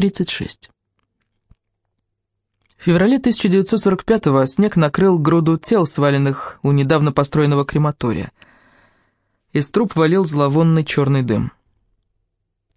36. В феврале 1945-го снег накрыл груду тел, сваленных у недавно построенного крематория. Из труб валил зловонный черный дым.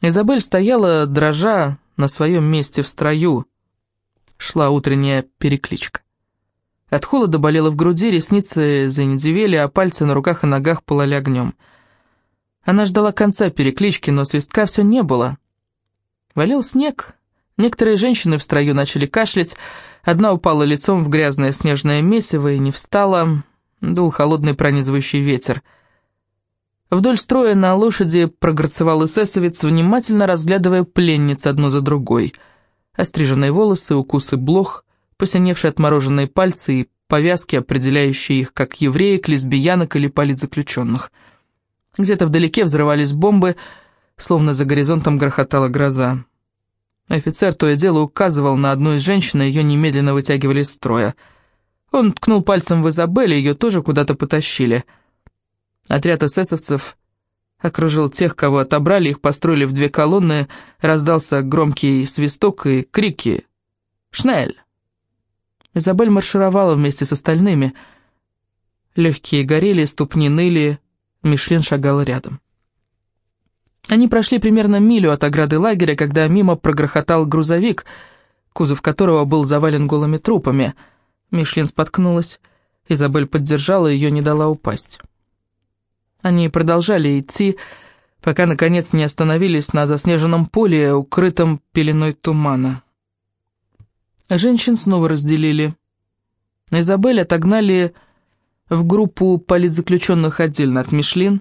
Изабель стояла, дрожа, на своем месте в строю. Шла утренняя перекличка. От холода болело в груди, ресницы занедевели, а пальцы на руках и ногах пылали огнем. Она ждала конца переклички, но свистка все не было. Валил снег. Некоторые женщины в строю начали кашлять. Одна упала лицом в грязное снежное месиво и не встала. Дул холодный пронизывающий ветер. Вдоль строя на лошади прогорцевал эсэсовец, внимательно разглядывая пленниц одну за другой. Остриженные волосы, укусы блох, посиневшие отмороженные пальцы и повязки, определяющие их как евреек, лесбиянок или политзаключенных. Где-то вдалеке взрывались бомбы, словно за горизонтом грохотала гроза. Офицер то и дело указывал на одну из женщин, и ее немедленно вытягивали из строя. Он ткнул пальцем в Изабель, ее тоже куда-то потащили. Отряд эсэсовцев окружил тех, кого отобрали, их построили в две колонны, раздался громкий свисток и крики «Шнель!». Изабель маршировала вместе с остальными. Легкие горели, ступни ныли, Мишлен шагала рядом. Они прошли примерно милю от ограды лагеря, когда мимо прогрохотал грузовик, кузов которого был завален голыми трупами. Мишлен споткнулась. Изабель поддержала ее, не дала упасть. Они продолжали идти, пока, наконец, не остановились на заснеженном поле, укрытом пеленой тумана. Женщин снова разделили. Изабель отогнали в группу политзаключенных отдельно от Мишлин,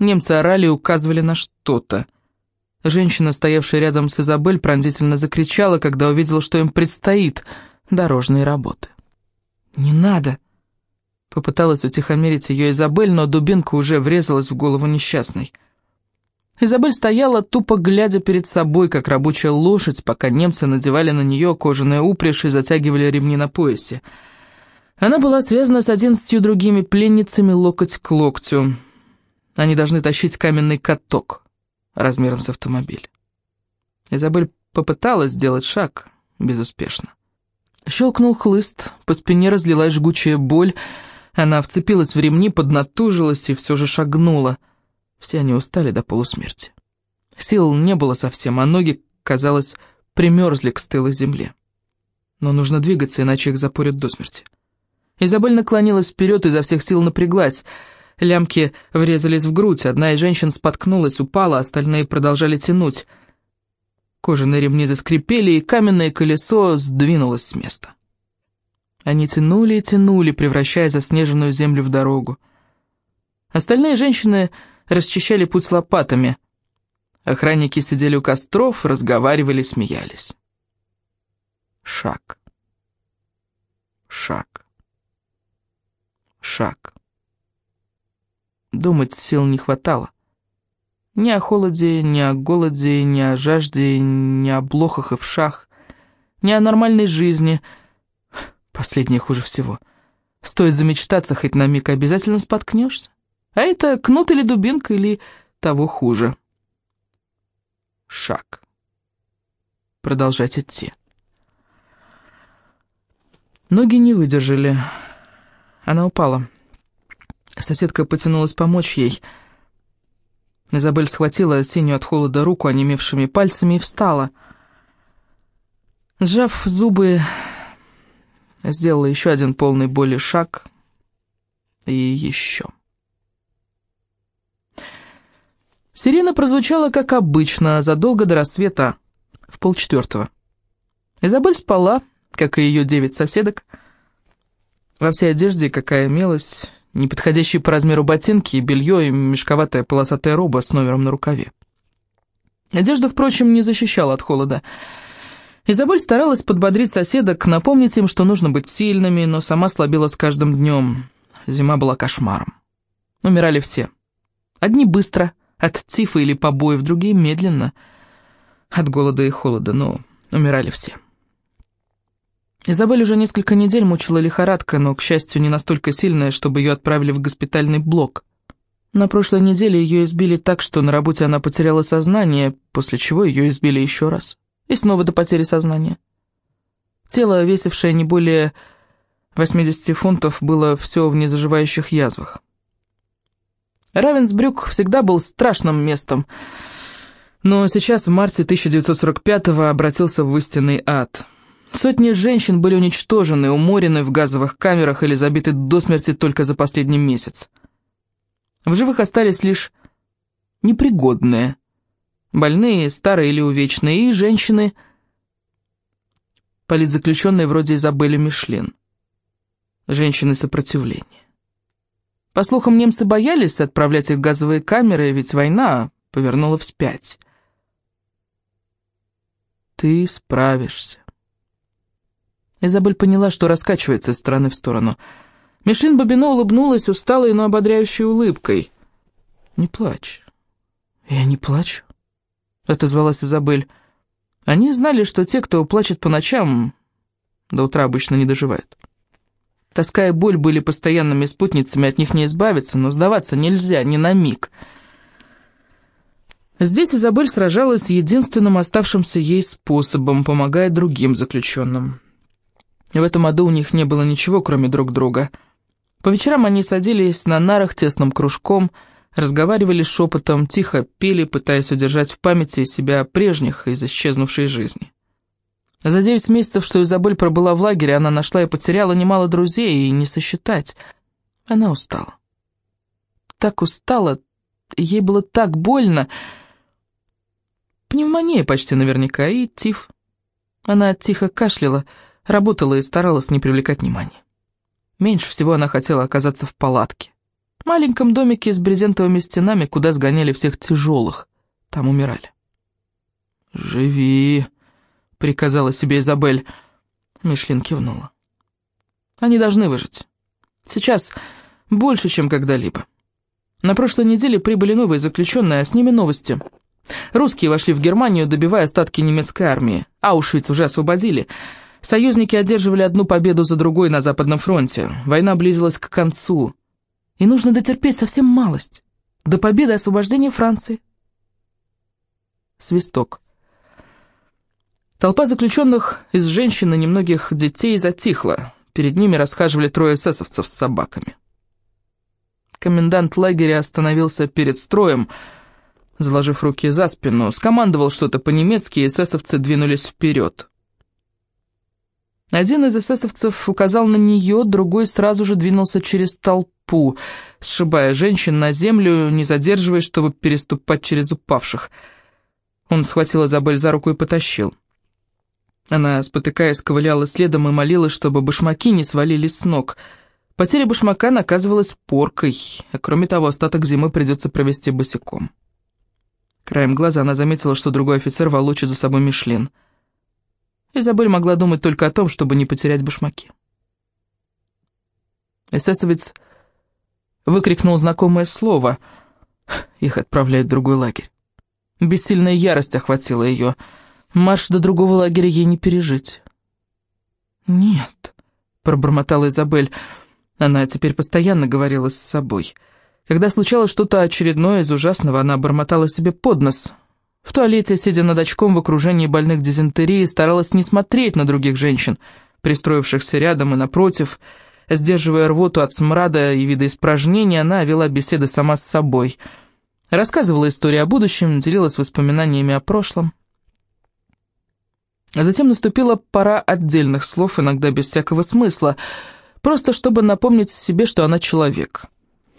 Немцы орали и указывали на что-то. Женщина, стоявшая рядом с Изабель, пронзительно закричала, когда увидела, что им предстоит дорожные работы. «Не надо!» Попыталась утихомирить ее Изабель, но дубинка уже врезалась в голову несчастной. Изабель стояла, тупо глядя перед собой, как рабочая лошадь, пока немцы надевали на нее кожаные упряжь и затягивали ремни на поясе. Она была связана с одиннадцатью другими пленницами локоть к локтю. Они должны тащить каменный каток размером с автомобиль. Изабель попыталась сделать шаг, безуспешно. Щелкнул хлыст, по спине разлилась жгучая боль, она вцепилась в ремни, поднатужилась и все же шагнула. Все они устали до полусмерти. Сил не было совсем, а ноги, казалось, примерзли к стылой земле. Но нужно двигаться, иначе их запорят до смерти. Изабель наклонилась вперед, изо всех сил напряглась — Лямки врезались в грудь, одна из женщин споткнулась, упала, остальные продолжали тянуть. Кожаные ремни заскрипели, и каменное колесо сдвинулось с места. Они тянули и тянули, превращая заснеженную землю в дорогу. Остальные женщины расчищали путь лопатами. Охранники сидели у костров, разговаривали, смеялись. Шаг. Шаг. Шаг. Думать сил не хватало. Ни о холоде, ни о голоде, ни о жажде, ни о блохах и вшах, ни о нормальной жизни. Последнее хуже всего. Стоит замечтаться, хоть на миг обязательно споткнешься. А это кнут или дубинка, или того хуже. Шаг. Продолжать идти. Ноги не выдержали. Она упала. Соседка потянулась помочь ей. Изабель схватила синюю от холода руку онемевшими пальцами и встала. Сжав зубы, сделала еще один полный боли шаг. И еще. Сирена прозвучала, как обычно, задолго до рассвета, в полчетвертого. Изабель спала, как и ее девять соседок, во всей одежде, какая имелась, неподходящие по размеру ботинки, белье и мешковатая полосатая роба с номером на рукаве. Одежда, впрочем, не защищала от холода. Изабель старалась подбодрить соседок, напомнить им, что нужно быть сильными, но сама слабела с каждым днем. Зима была кошмаром. Умирали все. Одни быстро, от тифа или побоев, другие медленно, от голода и холода, но умирали все. Изабель уже несколько недель мучила лихорадка, но, к счастью, не настолько сильная, чтобы ее отправили в госпитальный блок. На прошлой неделе ее избили так, что на работе она потеряла сознание, после чего ее избили еще раз. И снова до потери сознания. Тело, весившее не более 80 фунтов, было все в незаживающих язвах. Равенсбрюк всегда был страшным местом, но сейчас, в марте 1945-го, обратился в истинный ад. Сотни женщин были уничтожены, уморены в газовых камерах или забиты до смерти только за последний месяц. В живых остались лишь непригодные, больные, старые или увечные, и женщины, политзаключенные вроде Изабели Мишлен. Женщины сопротивления. По слухам, немцы боялись отправлять их в газовые камеры, ведь война повернула вспять. «Ты справишься». Изабель поняла, что раскачивается из стороны в сторону. Мишлин Бабино улыбнулась усталой, но ободряющей улыбкой. «Не плачь». «Я не плачу», — отозвалась Изабель. Они знали, что те, кто плачет по ночам, до утра обычно не доживают. Тоска и боль были постоянными спутницами, от них не избавиться, но сдаваться нельзя, ни на миг. Здесь Изабель сражалась единственным оставшимся ей способом, помогая другим заключенным. В этом аду у них не было ничего, кроме друг друга. По вечерам они садились на нарах тесным кружком, разговаривали шепотом, тихо пели, пытаясь удержать в памяти себя прежних из исчезнувшей жизни. За девять месяцев, что Изабель пробыла в лагере, она нашла и потеряла немало друзей, и не сосчитать. Она устала. Так устала, ей было так больно. Пневмония почти наверняка, и тиф. Она тихо кашляла, работала и старалась не привлекать внимания. Меньше всего она хотела оказаться в палатке. В маленьком домике с брезентовыми стенами, куда сгоняли всех тяжелых. Там умирали. «Живи», приказала себе Изабель. Мишлин кивнула. Они должны выжить. Сейчас больше, чем когда-либо. На прошлой неделе прибыли новые заключенные, а с ними новости. Русские вошли в Германию, добивая остатки немецкой армии. Аушвиц уже освободили. Союзники одерживали одну победу за другой на Западном фронте. Война близилась к концу. И нужно дотерпеть совсем малость. До победы освобождения Франции. Свисток. Толпа заключенных из женщин и немногих детей затихла. Перед ними расхаживали трое эсэсовцев с собаками. Комендант лагеря остановился перед строем, заложив руки за спину, скомандовал что-то по-немецки, и эсэсовцы двинулись вперед. Один из эсэсовцев указал на нее, другой сразу же двинулся через толпу, сшибая женщин на землю, не задерживаясь, чтобы переступать через упавших. Он схватил Изабель за руку и потащил. Она, спотыкаясь, ковыляла следом и молилась, чтобы башмаки не свалились с ног. Потеря башмака наказывалась поркой, а кроме того, остаток зимы придется провести босиком. Краем глаза она заметила, что другой офицер волочит за собой Мишлен. Изабель могла думать только о том, чтобы не потерять башмаки. Эсэсовец выкрикнул знакомое слово. Их отправляют в другой лагерь. Бессильная ярость охватила ее — Марш до другого лагеря ей не пережить. «Нет», — пробормотала Изабель. Она теперь постоянно говорила с собой. Когда случалось что-то очередное из ужасного, она бормотала себе под нос. В туалете, сидя над очком в окружении больных дизентерии, старалась не смотреть на других женщин, пристроившихся рядом и напротив. Сдерживая рвоту от смрада и вида испражнений, она вела беседы сама с собой. Рассказывала истории о будущем, делилась воспоминаниями о прошлом. А затем наступила пора отдельных слов, иногда без всякого смысла, просто чтобы напомнить себе, что она человек.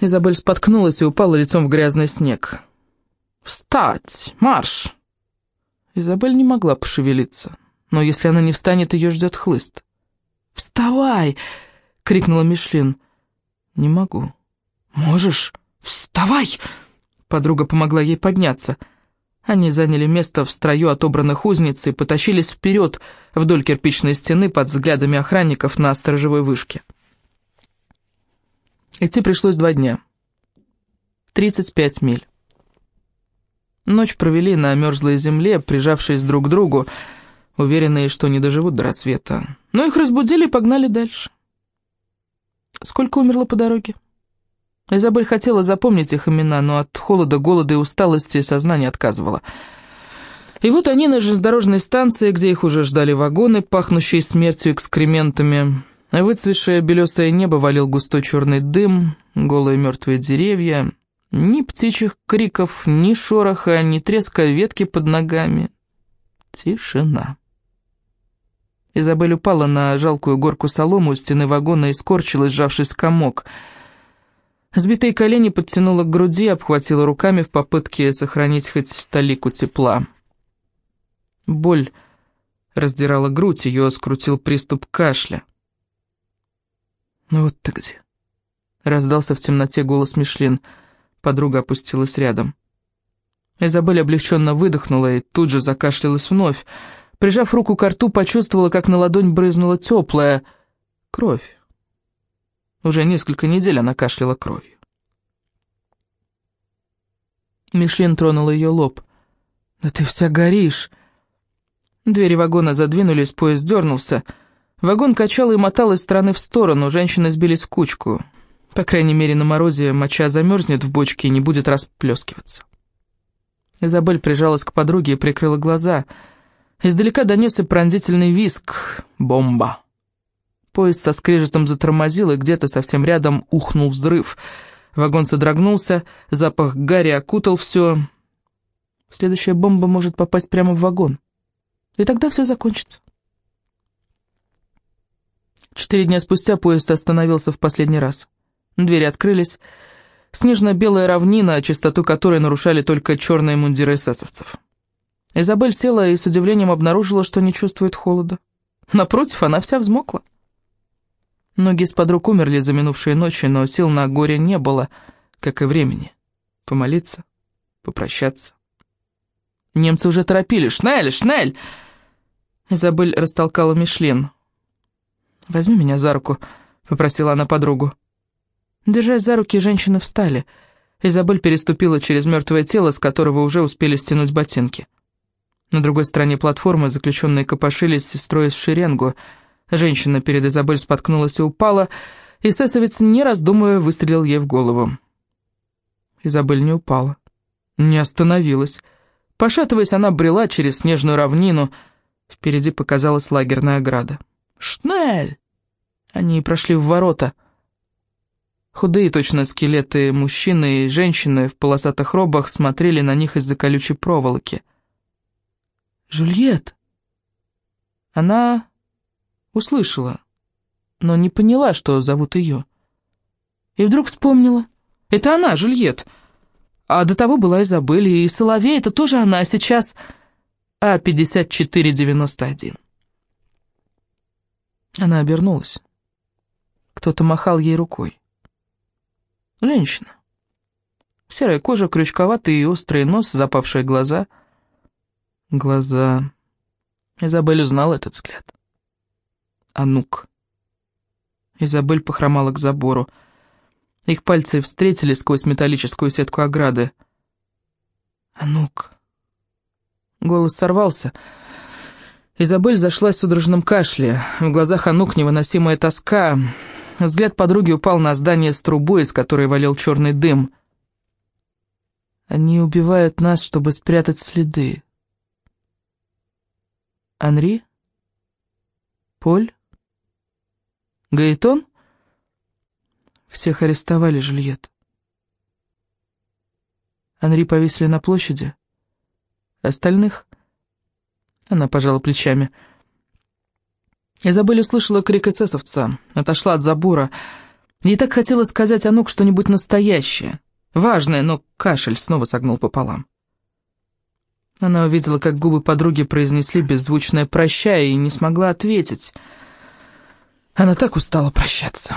Изабель споткнулась и упала лицом в грязный снег. «Встать! Марш!» Изабель не могла пошевелиться, но если она не встанет, ее ждет хлыст. «Вставай!» — крикнула Мишлин. «Не могу». «Можешь? Вставай!» Подруга помогла ей подняться — они заняли место в строю отобранных узниц и потащились вперед вдоль кирпичной стены под взглядами охранников на сторожевой вышке. Идти пришлось два дня. 35 миль. Ночь провели на мерзлой земле, прижавшись друг к другу, уверенные, что не доживут до рассвета. Но их разбудили и погнали дальше. Сколько умерло по дороге? Изабель хотела запомнить их имена, но от холода, голода и усталости сознание отказывало. И вот они на железнодорожной станции, где их уже ждали вагоны, пахнущие смертью экскрементами. Выцветшее белесое небо валил густой черный дым, голые мертвые деревья. Ни птичьих криков, ни шороха, ни треска ветки под ногами. Тишина. Изабель упала на жалкую горку солому у стены вагона и скорчилась, сжавшись в комок. Сбитые колени подтянула к груди, обхватила руками в попытке сохранить хоть талику тепла. Боль раздирала грудь, ее скрутил приступ кашля. «Вот ты где!» — раздался в темноте голос Мишлин. Подруга опустилась рядом. Изабель облегченно выдохнула и тут же закашлялась вновь. Прижав руку к рту, почувствовала, как на ладонь брызнула теплая кровь. Уже несколько недель она кашляла кровью. Мишлин тронула ее лоб. «Да ты вся горишь!» Двери вагона задвинулись, поезд дернулся. Вагон качал и мотал из стороны в сторону, женщины сбились в кучку. По крайней мере, на морозе моча замерзнет в бочке и не будет расплескиваться. Изабель прижалась к подруге и прикрыла глаза. Издалека донесся пронзительный виск. Бомба. Поезд со скрежетом затормозил, и где-то совсем рядом ухнул взрыв. Вагон содрогнулся, запах гари окутал все. Следующая бомба может попасть прямо в вагон. И тогда все закончится. Четыре дня спустя поезд остановился в последний раз. Двери открылись. Снежно-белая равнина, чистоту которой нарушали только черные мундиры эсэсовцев. Изабель села и с удивлением обнаружила, что не чувствует холода. Напротив, она вся взмокла. Многие из подруг умерли за минувшие ночи, но сил на горе не было, как и времени. Помолиться, попрощаться. Немцы уже торопили. «Шнель, Шнель!» Изабель растолкала Мишлен. «Возьми меня за руку», — попросила она подругу. Держась за руки, женщины встали. Изабель переступила через мертвое тело, с которого уже успели стянуть ботинки. На другой стороне платформы заключенные копошились, строясь в шеренгу. Женщина перед Изабель споткнулась и упала, и сесовец, не раздумывая, выстрелил ей в голову. Изабель не упала, не остановилась. Пошатываясь, она брела через снежную равнину — Впереди показалась лагерная ограда. «Шнель!» Они прошли в ворота. Худые точно скелеты мужчины и женщины в полосатых робах смотрели на них из-за колючей проволоки. «Жюльет!» Она услышала, но не поняла, что зовут ее. И вдруг вспомнила. «Это она, Жюльет!» А до того была Изабель, и Соловей, это тоже она, а сейчас... А-5491. Она обернулась. Кто-то махал ей рукой. Женщина. Серая кожа, крючковатый и острый нос, запавшие глаза. Глаза... Изабель узнала этот взгляд. Анук. Изабель похромала к забору. Их пальцы встретились сквозь металлическую сетку ограды. «Анук», Голос сорвался. Изабель зашлась в судорожном кашле. В глазах Анук невыносимая тоска. Взгляд подруги упал на здание с трубой, из которой валил черный дым. «Они убивают нас, чтобы спрятать следы». «Анри? Поль? Гаэтон?» Всех арестовали, Жильет. Анри повесили на площади. Остальных...» Она пожала плечами. Изабель услышала крик эсэсовца, отошла от забора. Ей так хотелось сказать Анук что-нибудь настоящее, важное, но кашель снова согнул пополам. Она увидела, как губы подруги произнесли беззвучное «прощай» и не смогла ответить. Она так устала прощаться.